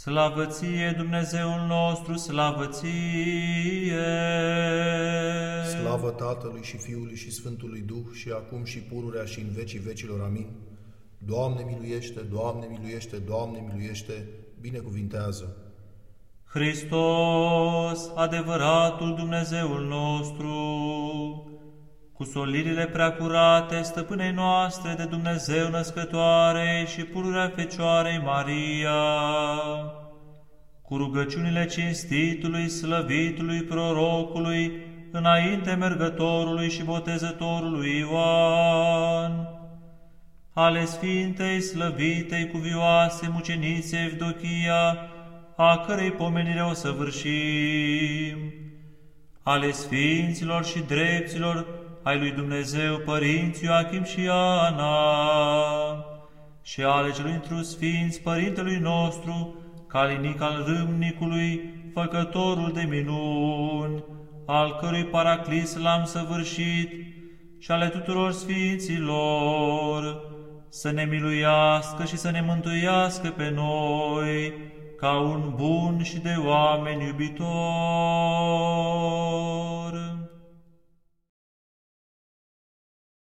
Slavă ție, Dumnezeul nostru, slavă ție! Slavă Tatălui și Fiului și Sfântului Duh și acum și pururea și în vecii vecilor. Amin. Doamne miluiește, Doamne miluiește, Doamne miluiește, binecuvintează. Hristos, adevăratul Dumnezeul nostru, cu solirile preacurate stăpânei noastre de Dumnezeu născătoare și pururea Fecioarei Maria, cu rugăciunile cinstitului, slăvitului, prorocului, înainte mergătorului și botezătorului Ioan, ale Sfintei, slăvitei, cuvioase, mucenițe Evdochia, a cărei pomenire o săvârșim, ale Sfinților și Drepților, ai lui Dumnezeu, Părinții Ioachim și Ana, și ale celui întru Sfinți, Părintelui nostru, calinic al râmnicului, făcătorul de minuni, al cărui paraclis l-am săvârșit, și ale tuturor Sfinților, să ne miluiască și să ne mântuiască pe noi, ca un bun și de oameni iubitor.